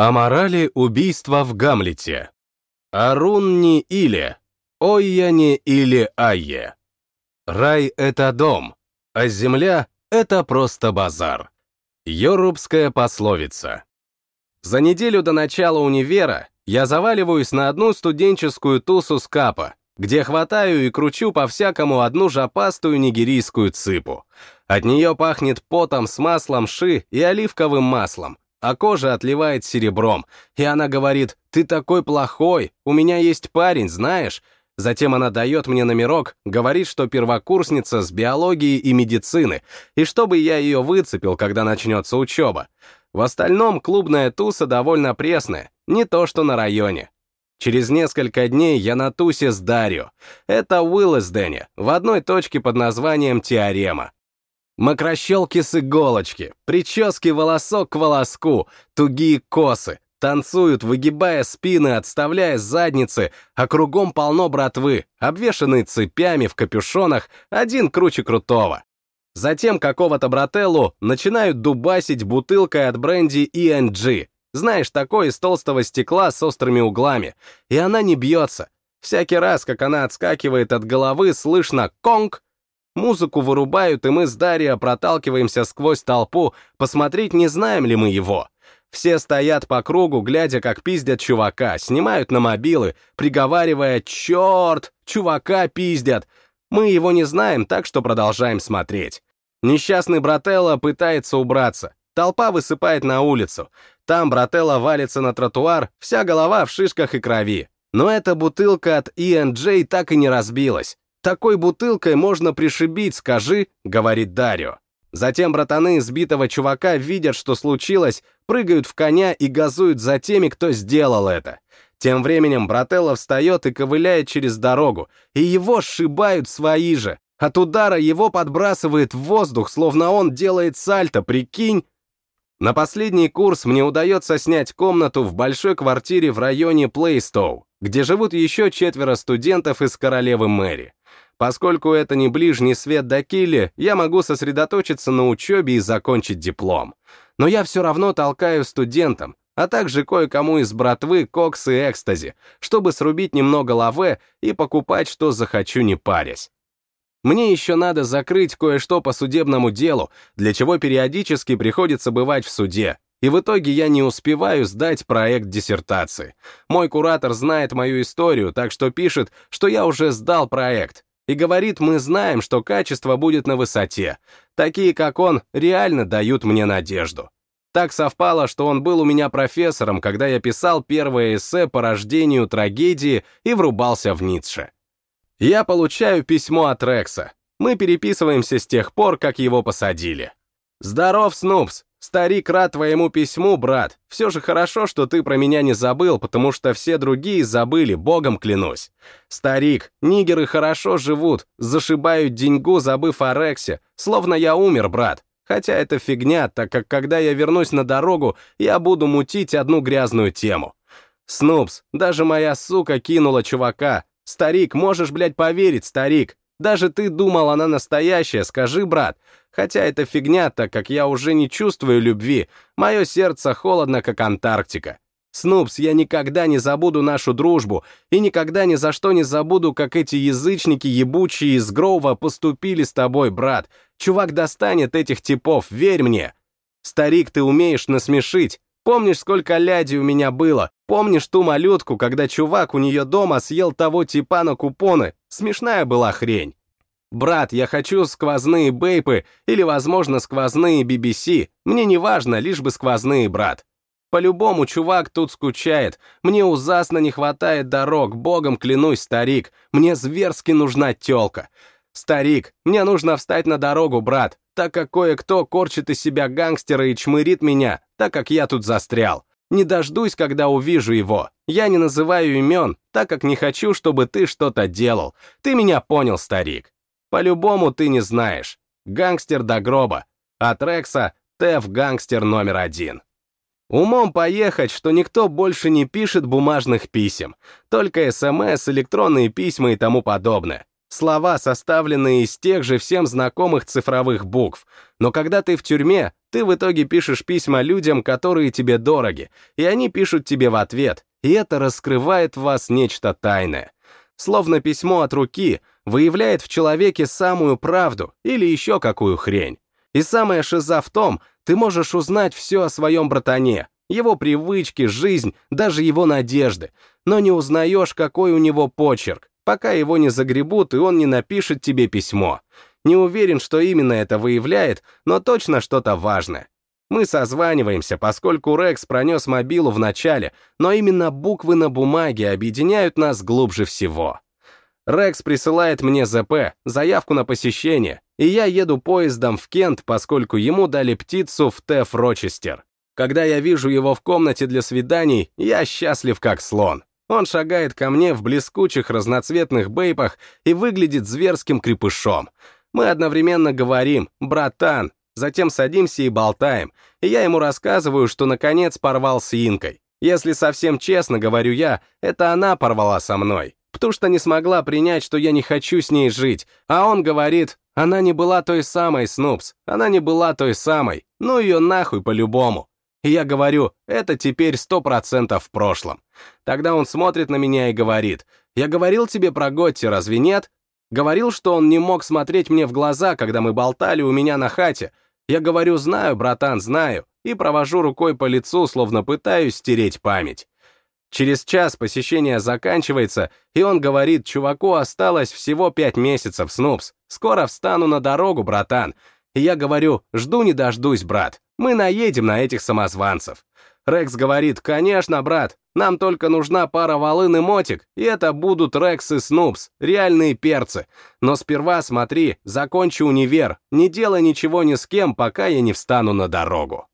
О морали убийства в Гамлете. Арун не или, Ойя не или Айе. Рай — это дом, а земля — это просто базар. Йорубская пословица. За неделю до начала универа я заваливаюсь на одну студенческую тусу с капа, где хватаю и кручу по-всякому одну жопастую нигерийскую цыпу. От нее пахнет потом с маслом ши и оливковым маслом, а кожа отливает серебром, и она говорит, «Ты такой плохой, у меня есть парень, знаешь?» Затем она дает мне номерок, говорит, что первокурсница с биологии и медицины, и чтобы я ее выцепил, когда начнется учеба. В остальном клубная туса довольно пресная, не то что на районе. Через несколько дней я на тусе с Дарью. Это Уиллесдене, в одной точке под названием Теорема. Макрощелки с иголочки, прически волосок к волоску, тугие косы, танцуют, выгибая спины, отставляя задницы, а кругом полно братвы, обвешанные цепями в капюшонах, один круче крутого. Затем какого-то брателлу начинают дубасить бутылкой от бренди E&G, знаешь, такой из толстого стекла с острыми углами, и она не бьется. Всякий раз, как она отскакивает от головы, слышно «конг», Музыку вырубают, и мы с Дарья проталкиваемся сквозь толпу, посмотреть, не знаем ли мы его. Все стоят по кругу, глядя, как пиздят чувака, снимают на мобилы, приговаривая «Черт, чувака пиздят!» Мы его не знаем, так что продолжаем смотреть. Несчастный брателло пытается убраться. Толпа высыпает на улицу. Там брателло валится на тротуар, вся голова в шишках и крови. Но эта бутылка от E&J так и не разбилась. Такой бутылкой можно пришибить, скажи, говорит Дарио. Затем братаны избитого чувака видят, что случилось, прыгают в коня и газуют за теми, кто сделал это. Тем временем брателло встает и ковыляет через дорогу, и его сшибают свои же. От удара его подбрасывает в воздух, словно он делает сальто, прикинь. На последний курс мне удается снять комнату в большой квартире в районе Плейстоу, где живут еще четверо студентов из королевы Мэри. Поскольку это не ближний свет до Килли, я могу сосредоточиться на учебе и закончить диплом. Но я все равно толкаю студентам, а также кое-кому из братвы кокс и экстази, чтобы срубить немного лаве и покупать, что захочу, не парясь. Мне еще надо закрыть кое-что по судебному делу, для чего периодически приходится бывать в суде, и в итоге я не успеваю сдать проект диссертации. Мой куратор знает мою историю, так что пишет, что я уже сдал проект, и говорит, мы знаем, что качество будет на высоте. Такие, как он, реально дают мне надежду. Так совпало, что он был у меня профессором, когда я писал первое эссе по рождению трагедии и врубался в Ницше. Я получаю письмо от Рекса. Мы переписываемся с тех пор, как его посадили. «Здоров, Снупс! Старик рад твоему письму, брат. Все же хорошо, что ты про меня не забыл, потому что все другие забыли, богом клянусь. Старик, нигеры хорошо живут, зашибают деньгу, забыв о Рексе, словно я умер, брат. Хотя это фигня, так как когда я вернусь на дорогу, я буду мутить одну грязную тему. Снупс, даже моя сука кинула чувака. Старик, можешь, блядь, поверить, старик. Даже ты думал, она настоящая, скажи, брат. Хотя это фигня, так как я уже не чувствую любви, мое сердце холодно, как Антарктика. Снупс, я никогда не забуду нашу дружбу и никогда ни за что не забуду, как эти язычники ебучие из Гроува поступили с тобой, брат. Чувак достанет этих типов, верь мне. Старик, ты умеешь насмешить. Помнишь, сколько ляди у меня было? Помнишь ту малютку, когда чувак у нее дома съел того типа на купоны? Смешная была хрень. «Брат, я хочу сквозные бейпы или, возможно, сквозные BBC. Мне не важно, лишь бы сквозные, брат. По-любому, чувак тут скучает. Мне ужасно не хватает дорог, богом клянусь, старик. Мне зверски нужна тёлка. Старик, мне нужно встать на дорогу, брат, так как кое-кто корчит из себя гангстера и чмырит меня, так как я тут застрял. Не дождусь, когда увижу его. Я не называю имен, так как не хочу, чтобы ты что-то делал. Ты меня понял, старик. По-любому ты не знаешь. Гангстер до гроба. От Рекса Теф гангстер номер один. Умом поехать, что никто больше не пишет бумажных писем, только СМС, электронные письма и тому подобное. Слова, составленные из тех же всем знакомых цифровых букв. Но когда ты в тюрьме, Ты в итоге пишешь письма людям, которые тебе дороги, и они пишут тебе в ответ, и это раскрывает в вас нечто тайное. Словно письмо от руки выявляет в человеке самую правду или еще какую хрень. И самое шиза в том, ты можешь узнать все о своем братане, его привычки, жизнь, даже его надежды, но не узнаешь, какой у него почерк, пока его не загребут, и он не напишет тебе письмо. Не уверен, что именно это выявляет, но точно что-то важное. Мы созваниваемся, поскольку Рекс пронес мобилу в начале, но именно буквы на бумаге объединяют нас глубже всего. Рекс присылает мне ЗП, заявку на посещение, и я еду поездом в Кент, поскольку ему дали птицу в Теф Рочестер. Когда я вижу его в комнате для свиданий, я счастлив как слон. Он шагает ко мне в блескучих разноцветных бейпах и выглядит зверским крепышом. Мы одновременно говорим «братан», затем садимся и болтаем, и я ему рассказываю, что наконец порвал с Инкой. Если совсем честно, говорю я, это она порвала со мной, потому что не смогла принять, что я не хочу с ней жить, а он говорит, она не была той самой, Снупс, она не была той самой, ну ее нахуй по-любому. И я говорю, это теперь сто процентов в прошлом. Тогда он смотрит на меня и говорит, я говорил тебе про Готти, разве нет? Говорил, что он не мог смотреть мне в глаза, когда мы болтали у меня на хате, я говорю, знаю, братан, знаю, и провожу рукой по лицу, словно пытаюсь стереть память. Через час посещение заканчивается, и он говорит, чуваку осталось всего пять месяцев, Снупс. Скоро встану на дорогу, братан. И я говорю, жду не дождусь, брат. Мы наедем на этих самозванцев. Рекс говорит, конечно, брат, нам только нужна пара волын и мотик, и это будут Рекс и Снупс, реальные перцы. Но сперва смотри, закончи универ, не делай ничего ни с кем, пока я не встану на дорогу.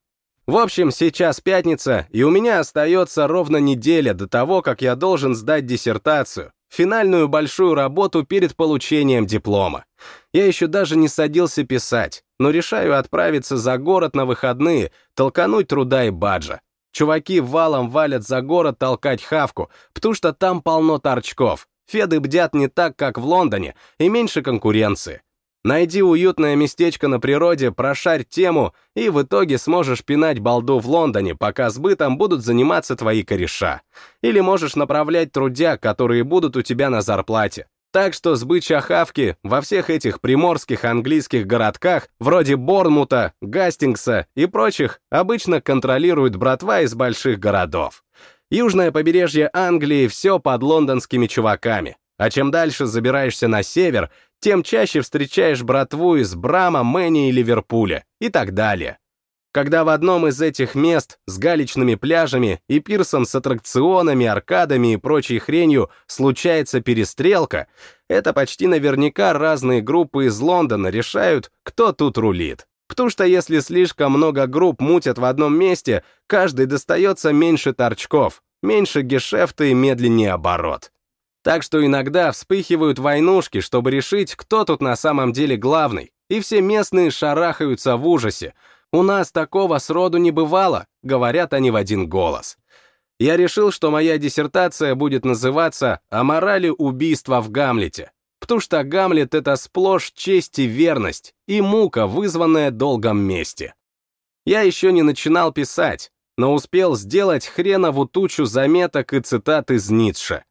В общем, сейчас пятница, и у меня остается ровно неделя до того, как я должен сдать диссертацию, финальную большую работу перед получением диплома. Я еще даже не садился писать, но решаю отправиться за город на выходные, толкануть труда и баджа. Чуваки валом валят за город толкать хавку, потому что там полно торчков. Феды бдят не так, как в Лондоне, и меньше конкуренции. Найди уютное местечко на природе, прошарь тему, и в итоге сможешь пинать балду в Лондоне, пока сбытом будут заниматься твои кореша. Или можешь направлять трудяг, которые будут у тебя на зарплате. Так что сбыть чахавки во всех этих приморских английских городках, вроде Борнмута, Гастингса и прочих, обычно контролирует братва из больших городов. Южное побережье Англии все под лондонскими чуваками, а чем дальше забираешься на север, тем чаще встречаешь братву из Брама, Мэни и Ливерпуля и так далее. Когда в одном из этих мест с галечными пляжами и пирсом с аттракционами, аркадами и прочей хренью случается перестрелка, это почти наверняка разные группы из Лондона решают, кто тут рулит. Потому что если слишком много групп мутят в одном месте, каждый достается меньше торчков, меньше гешефта и медленнее оборот. Так что иногда вспыхивают войнушки, чтобы решить, кто тут на самом деле главный, и все местные шарахаются в ужасе, у нас такого сроду не бывало, говорят они в один голос. Я решил, что моя диссертация будет называться «О морали убийства в Гамлете», потому что Гамлет — это сплошь честь и верность, и мука, вызванная долгом мести. Я еще не начинал писать, но успел сделать хренову тучу заметок и цитат из Ницше.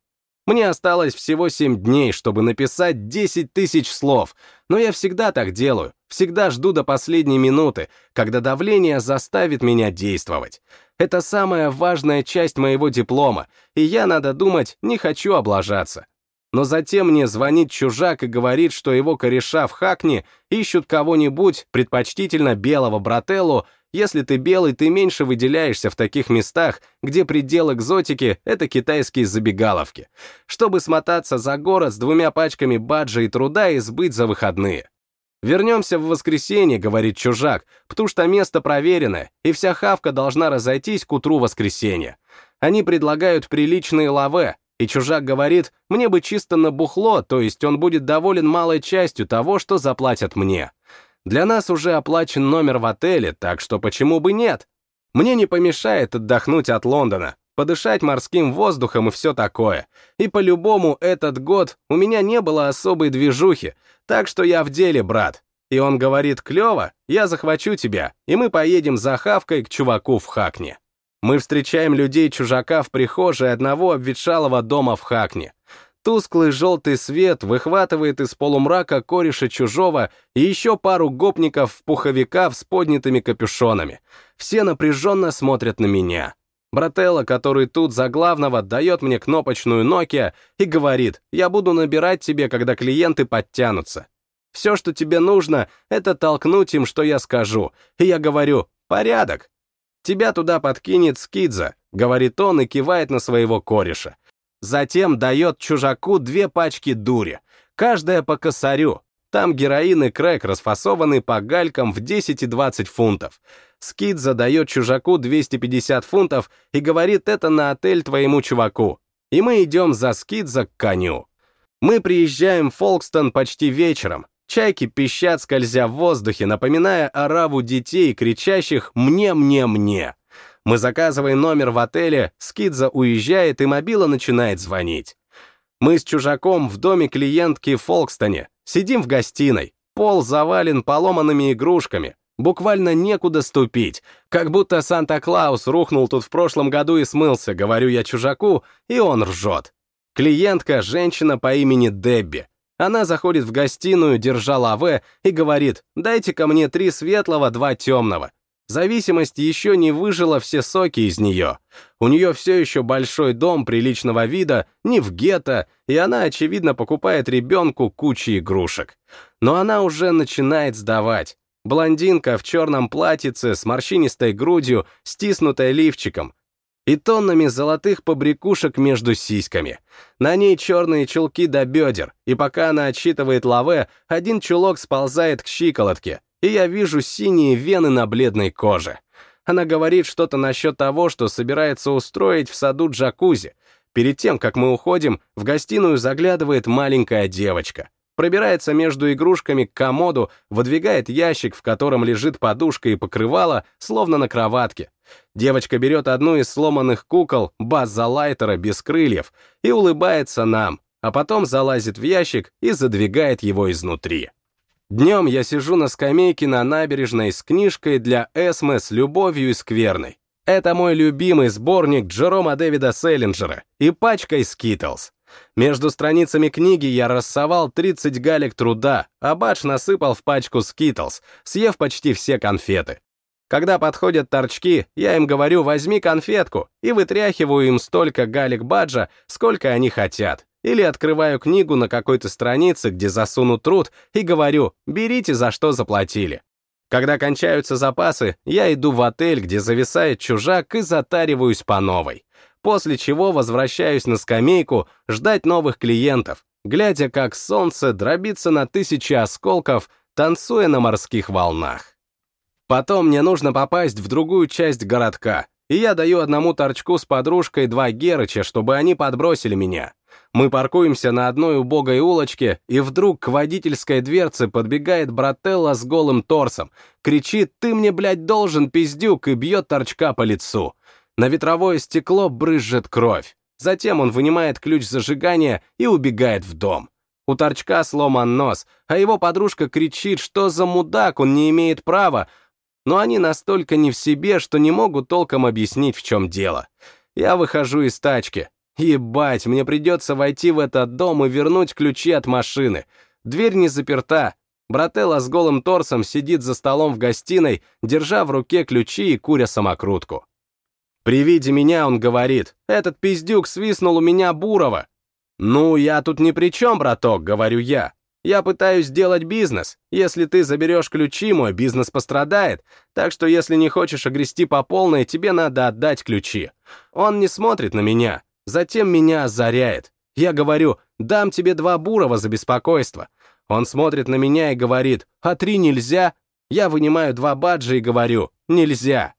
Мне осталось всего 7 дней, чтобы написать 10 тысяч слов, но я всегда так делаю, всегда жду до последней минуты, когда давление заставит меня действовать. Это самая важная часть моего диплома, и я, надо думать, не хочу облажаться. Но затем мне звонит чужак и говорит, что его кореша в Хакне ищут кого-нибудь, предпочтительно белого брателлу, если ты белый, ты меньше выделяешься в таких местах, где предел экзотики — это китайские забегаловки, чтобы смотаться за город с двумя пачками баджа и труда и сбыть за выходные. «Вернемся в воскресенье», — говорит чужак, потому что место проверенное, и вся хавка должна разойтись к утру воскресенья. Они предлагают приличные лаве, и чужак говорит, мне бы чисто на бухло, то есть он будет доволен малой частью того, что заплатят мне. Для нас уже оплачен номер в отеле, так что почему бы нет? Мне не помешает отдохнуть от Лондона, подышать морским воздухом и все такое. И по-любому этот год у меня не было особой движухи, так что я в деле, брат. и он говорит «клево, я захвачу тебя, и мы поедем за хавкой к чуваку в Хакне». Мы встречаем людей-чужака в прихожей одного обветшалого дома в Хакне. Тусклый желтый свет выхватывает из полумрака кореша чужого и еще пару гопников в пуховиках с поднятыми капюшонами. Все напряженно смотрят на меня. Брателло, который тут за главного, дает мне кнопочную Nokia и говорит, я буду набирать тебе, когда клиенты подтянутся. Все, что тебе нужно, это толкнуть им, что я скажу. И я говорю, порядок. Тебя туда подкинет Скидза, говорит он и кивает на своего кореша. Затем дает чужаку две пачки дури, каждая по косарю. Там героин и крэк расфасованы по галькам в 10 и 20 фунтов. Скид задает чужаку 250 фунтов и говорит это на отель твоему чуваку. И мы идем за Скидза к коню. Мы приезжаем в Фолкстон почти вечером. Чайки пищат, скользя в воздухе, напоминая ораву детей, кричащих «мне, мне, мне». Мы заказываем номер в отеле, Скидза уезжает, и мобила начинает звонить. Мы с чужаком в доме клиентки в Фолкстоне. Сидим в гостиной. Пол завален поломанными игрушками. Буквально некуда ступить. Как будто Санта-Клаус рухнул тут в прошлом году и смылся, говорю я чужаку, и он ржет. Клиентка — женщина по имени Дебби. Она заходит в гостиную, держа лаве, и говорит, дайте ко мне три светлого, два темного. Зависимость еще не выжила все соки из нее. У нее все еще большой дом приличного вида, не в гетто, и она, очевидно, покупает ребенку кучу игрушек. Но она уже начинает сдавать. Блондинка в черном платьице с морщинистой грудью, стиснутой лифчиком, и тоннами золотых побрякушек между сиськами. На ней черные чулки до бедер, и пока она отсчитывает лаве, один чулок сползает к щиколотке, и я вижу синие вены на бледной коже. Она говорит что-то насчет того, что собирается устроить в саду джакузи. Перед тем, как мы уходим, в гостиную заглядывает маленькая девочка. Пробирается между игрушками к комоду, выдвигает ящик, в котором лежит подушка и покрывало, словно на кроватке. Девочка берет одну из сломанных кукол, Базза Лайтера без крыльев, и улыбается нам, а потом залазит в ящик и задвигает его изнутри. Днем я сижу на скамейке на набережной с книжкой для Эсме с любовью и скверной. Это мой любимый сборник Джерома Дэвида Сэлинджера и пачкой Skittles. Между страницами книги я рассовал 30 галек труда, а Бадж насыпал в пачку Skittles, съев почти все конфеты. Когда подходят торчки, я им говорю «возьми конфетку» и вытряхиваю им столько галек Баджа, сколько они хотят. Или открываю книгу на какой-то странице, где засуну труд, и говорю «берите, за что заплатили». Когда кончаются запасы, я иду в отель, где зависает чужак, и затариваюсь по новой. После чего возвращаюсь на скамейку ждать новых клиентов, глядя, как солнце дробится на тысячи осколков, танцуя на морских волнах. Потом мне нужно попасть в другую часть городка, и я даю одному торчку с подружкой два герыча, чтобы они подбросили меня. Мы паркуемся на одной убогой улочке, и вдруг к водительской дверце подбегает брателла с голым торсом, кричит «Ты мне, блядь, должен, пиздюк!» и бьет торчка по лицу. На ветровое стекло брызжет кровь. Затем он вынимает ключ зажигания и убегает в дом. У торчка сломан нос, а его подружка кричит, что за мудак, он не имеет права, но они настолько не в себе, что не могут толком объяснить, в чем дело. Я выхожу из тачки. Ебать, мне придется войти в этот дом и вернуть ключи от машины. Дверь не заперта. Брателла с голым торсом сидит за столом в гостиной, держа в руке ключи и куря самокрутку. При виде меня он говорит, «Этот пиздюк свистнул у меня Бурова». «Ну, я тут ни при чем, браток», — говорю я. «Я пытаюсь сделать бизнес. Если ты заберешь ключи, мой бизнес пострадает. Так что если не хочешь огрести по полной, тебе надо отдать ключи». Он не смотрит на меня. Затем меня озаряет. Я говорю, дам тебе два Бурова за беспокойство. Он смотрит на меня и говорит, а три нельзя. Я вынимаю два баджа и говорю, нельзя.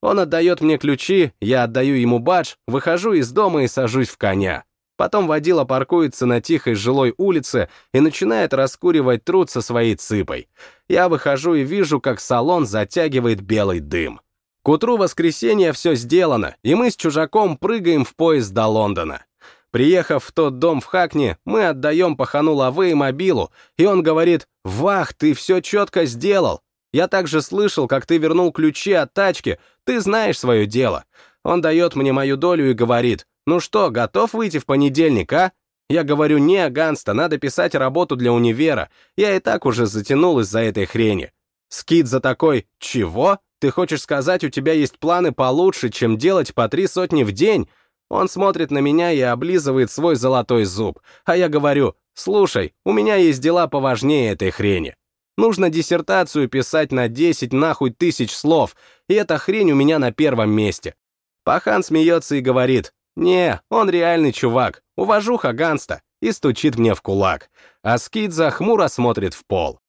Он отдает мне ключи, я отдаю ему бадж, выхожу из дома и сажусь в коня. Потом водила паркуется на тихой жилой улице и начинает раскуривать труд со своей цыпой. Я выхожу и вижу, как салон затягивает белый дым. К утру воскресенья все сделано, и мы с чужаком прыгаем в поезд до Лондона. Приехав в тот дом в Хакне, мы отдаем пахану лавы и мобилу, и он говорит, «Вах, ты все четко сделал. Я также слышал, как ты вернул ключи от тачки, ты знаешь свое дело». Он дает мне мою долю и говорит, «Ну что, готов выйти в понедельник, а?» Я говорю, «Не, Ганста, надо писать работу для универа. Я и так уже затянул из-за этой хрени». Скид за такой, «Чего? Ты хочешь сказать, у тебя есть планы получше, чем делать по три сотни в день?» Он смотрит на меня и облизывает свой золотой зуб, а я говорю, «Слушай, у меня есть дела поважнее этой хрени. Нужно диссертацию писать на 10 нахуй тысяч слов, и эта хрень у меня на первом месте». Пахан смеется и говорит, «Не, он реальный чувак, уважуха Ганста», и стучит мне в кулак, а Скидза хмуро смотрит в пол.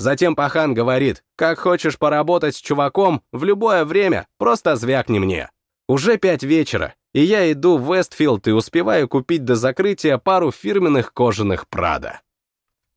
Затем Пахан говорит, «Как хочешь поработать с чуваком, в любое время, просто звякни мне». Уже пять вечера, и я иду в Вестфилд и успеваю купить до закрытия пару фирменных кожаных Прада.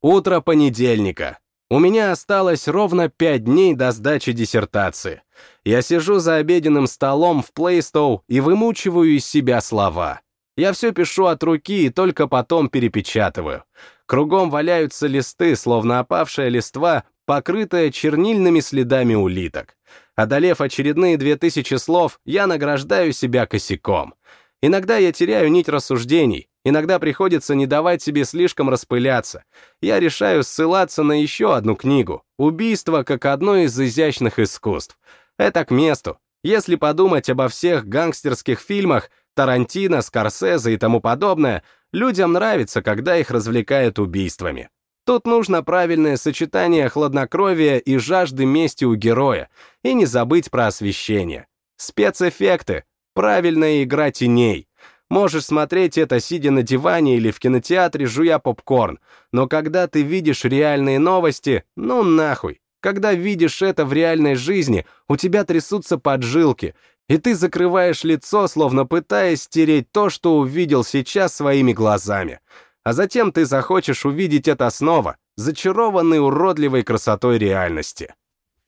Утро понедельника. У меня осталось ровно пять дней до сдачи диссертации. Я сижу за обеденным столом в Плейстоу и вымучиваю из себя слова. Я все пишу от руки и только потом перепечатываю. Кругом валяются листы, словно опавшая листва, покрытая чернильными следами улиток. Одолев очередные две тысячи слов, я награждаю себя косяком. Иногда я теряю нить рассуждений, иногда приходится не давать себе слишком распыляться. Я решаю ссылаться на еще одну книгу «Убийство как одно из изящных искусств». Это к месту. Если подумать обо всех гангстерских фильмах, Тарантино, Скорсезе и тому подобное, людям нравится, когда их развлекают убийствами. Тут нужно правильное сочетание хладнокровия и жажды мести у героя, и не забыть про освещение. Спецэффекты, правильная игра теней. Можешь смотреть это, сидя на диване или в кинотеатре, жуя попкорн, но когда ты видишь реальные новости, ну нахуй. Когда видишь это в реальной жизни, у тебя трясутся поджилки, и ты закрываешь лицо, словно пытаясь стереть то, что увидел сейчас своими глазами а затем ты захочешь увидеть это снова, зачарованный уродливой красотой реальности.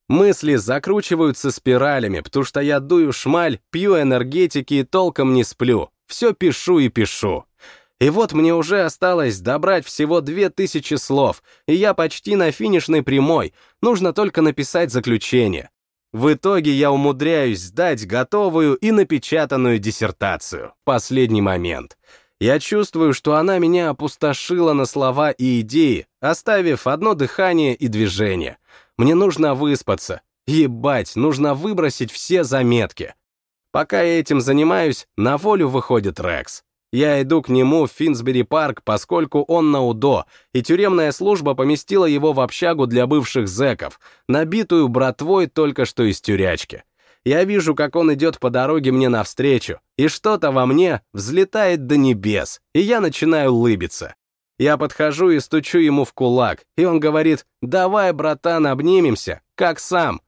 Мысли закручиваются спиралями, потому что я дую шмаль, пью энергетики и толком не сплю. Все пишу и пишу. И вот мне уже осталось добрать всего две тысячи слов, и я почти на финишной прямой, нужно только написать заключение. В итоге я умудряюсь сдать готовую и напечатанную диссертацию. Последний момент. Я чувствую, что она меня опустошила на слова и идеи, оставив одно дыхание и движение. Мне нужно выспаться. Ебать, нужно выбросить все заметки. Пока я этим занимаюсь, на волю выходит Рекс. Я иду к нему в Финсбери-парк, поскольку он на УДО, и тюремная служба поместила его в общагу для бывших зэков, набитую братвой только что из тюрячки. Я вижу, как он идет по дороге мне навстречу, и что-то во мне взлетает до небес, и я начинаю улыбиться. Я подхожу и стучу ему в кулак, и он говорит, «Давай, братан, обнимемся, как сам».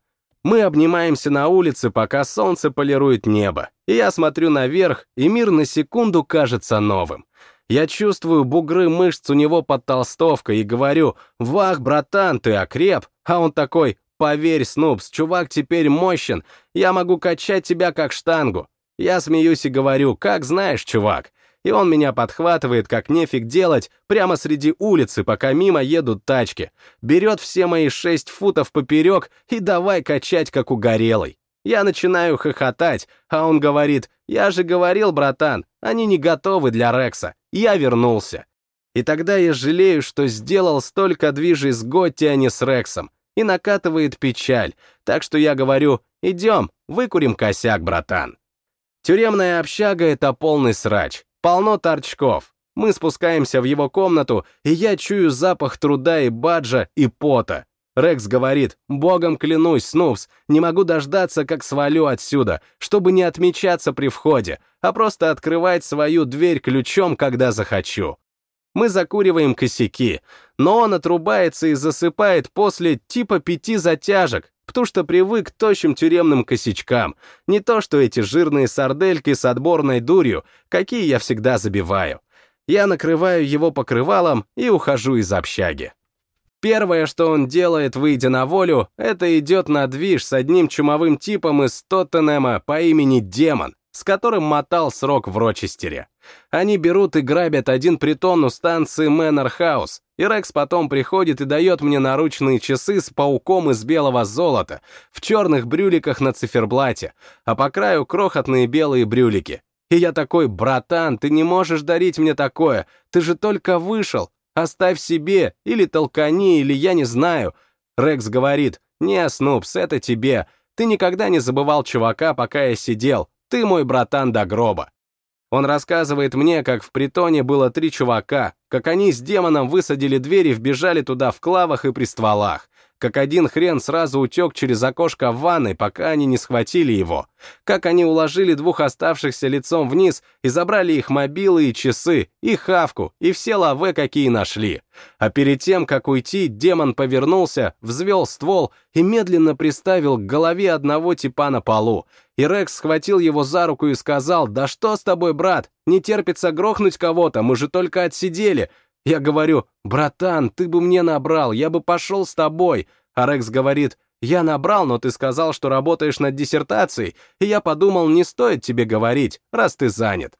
Мы обнимаемся на улице, пока солнце полирует небо, и я смотрю наверх, и мир на секунду кажется новым. Я чувствую бугры мышц у него под толстовкой и говорю, «Вах, братан, ты окреп», а он такой, Поверь, Снупс, чувак теперь мощен, я могу качать тебя как штангу. Я смеюсь и говорю, как знаешь, чувак. И он меня подхватывает, как нефиг делать, прямо среди улицы, пока мимо едут тачки. Берет все мои шесть футов поперек и давай качать, как угорелый. Я начинаю хохотать, а он говорит, я же говорил, братан, они не готовы для Рекса. Я вернулся. И тогда я жалею, что сделал столько движей с Готти, а не с Рексом и накатывает печаль, так что я говорю, идем, выкурим косяк, братан. Тюремная общага — это полный срач, полно торчков. Мы спускаемся в его комнату, и я чую запах труда и баджа, и пота. Рекс говорит, богом клянусь, Снупс, не могу дождаться, как свалю отсюда, чтобы не отмечаться при входе, а просто открывать свою дверь ключом, когда захочу. Мы закуриваем косяки, но он отрубается и засыпает после типа пяти затяжек, потому что привык к тощим тюремным косячкам, не то что эти жирные сардельки с отборной дурью, какие я всегда забиваю. Я накрываю его покрывалом и ухожу из общаги. Первое, что он делает, выйдя на волю, это идет на движ с одним чумовым типом из Тоттенема по имени Демон, с которым мотал срок в Рочестере. Они берут и грабят один притон у станции Мэннер Хаус, и Рекс потом приходит и дает мне наручные часы с пауком из белого золота, в черных брюликах на циферблате, а по краю крохотные белые брюлики. И я такой, братан, ты не можешь дарить мне такое, ты же только вышел, оставь себе, или толкани, или я не знаю. Рекс говорит, не, Снупс, это тебе, ты никогда не забывал чувака, пока я сидел, ты мой братан до гроба. Он рассказывает мне, как в притоне было три чувака, как они с демоном высадили дверь и вбежали туда в клавах и при стволах, как один хрен сразу утек через окошко в ванной, пока они не схватили его, как они уложили двух оставшихся лицом вниз и забрали их мобилы и часы, и хавку, и все лавы, какие нашли. А перед тем, как уйти, демон повернулся, взвел ствол и медленно приставил к голове одного типа на полу, и Рекс схватил его за руку и сказал, «Да что с тобой, брат? Не терпится грохнуть кого-то, мы же только отсидели. Я говорю, братан, ты бы мне набрал, я бы пошел с тобой. А Рекс говорит, я набрал, но ты сказал, что работаешь над диссертацией, и я подумал, не стоит тебе говорить, раз ты занят.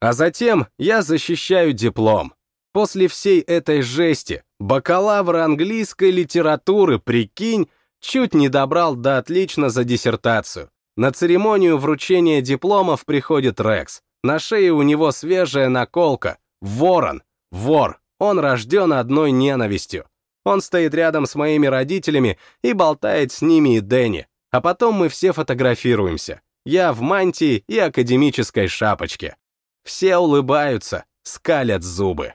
А затем я защищаю диплом. После всей этой жести, бакалавр английской литературы, прикинь, чуть не добрал до отлично за диссертацию. На церемонию вручения дипломов приходит Рекс. На шее у него свежая наколка. Ворон. Вор. Он рожден одной ненавистью. Он стоит рядом с моими родителями и болтает с ними и Дэнни. А потом мы все фотографируемся. Я в мантии и академической шапочке. Все улыбаются, скалят зубы.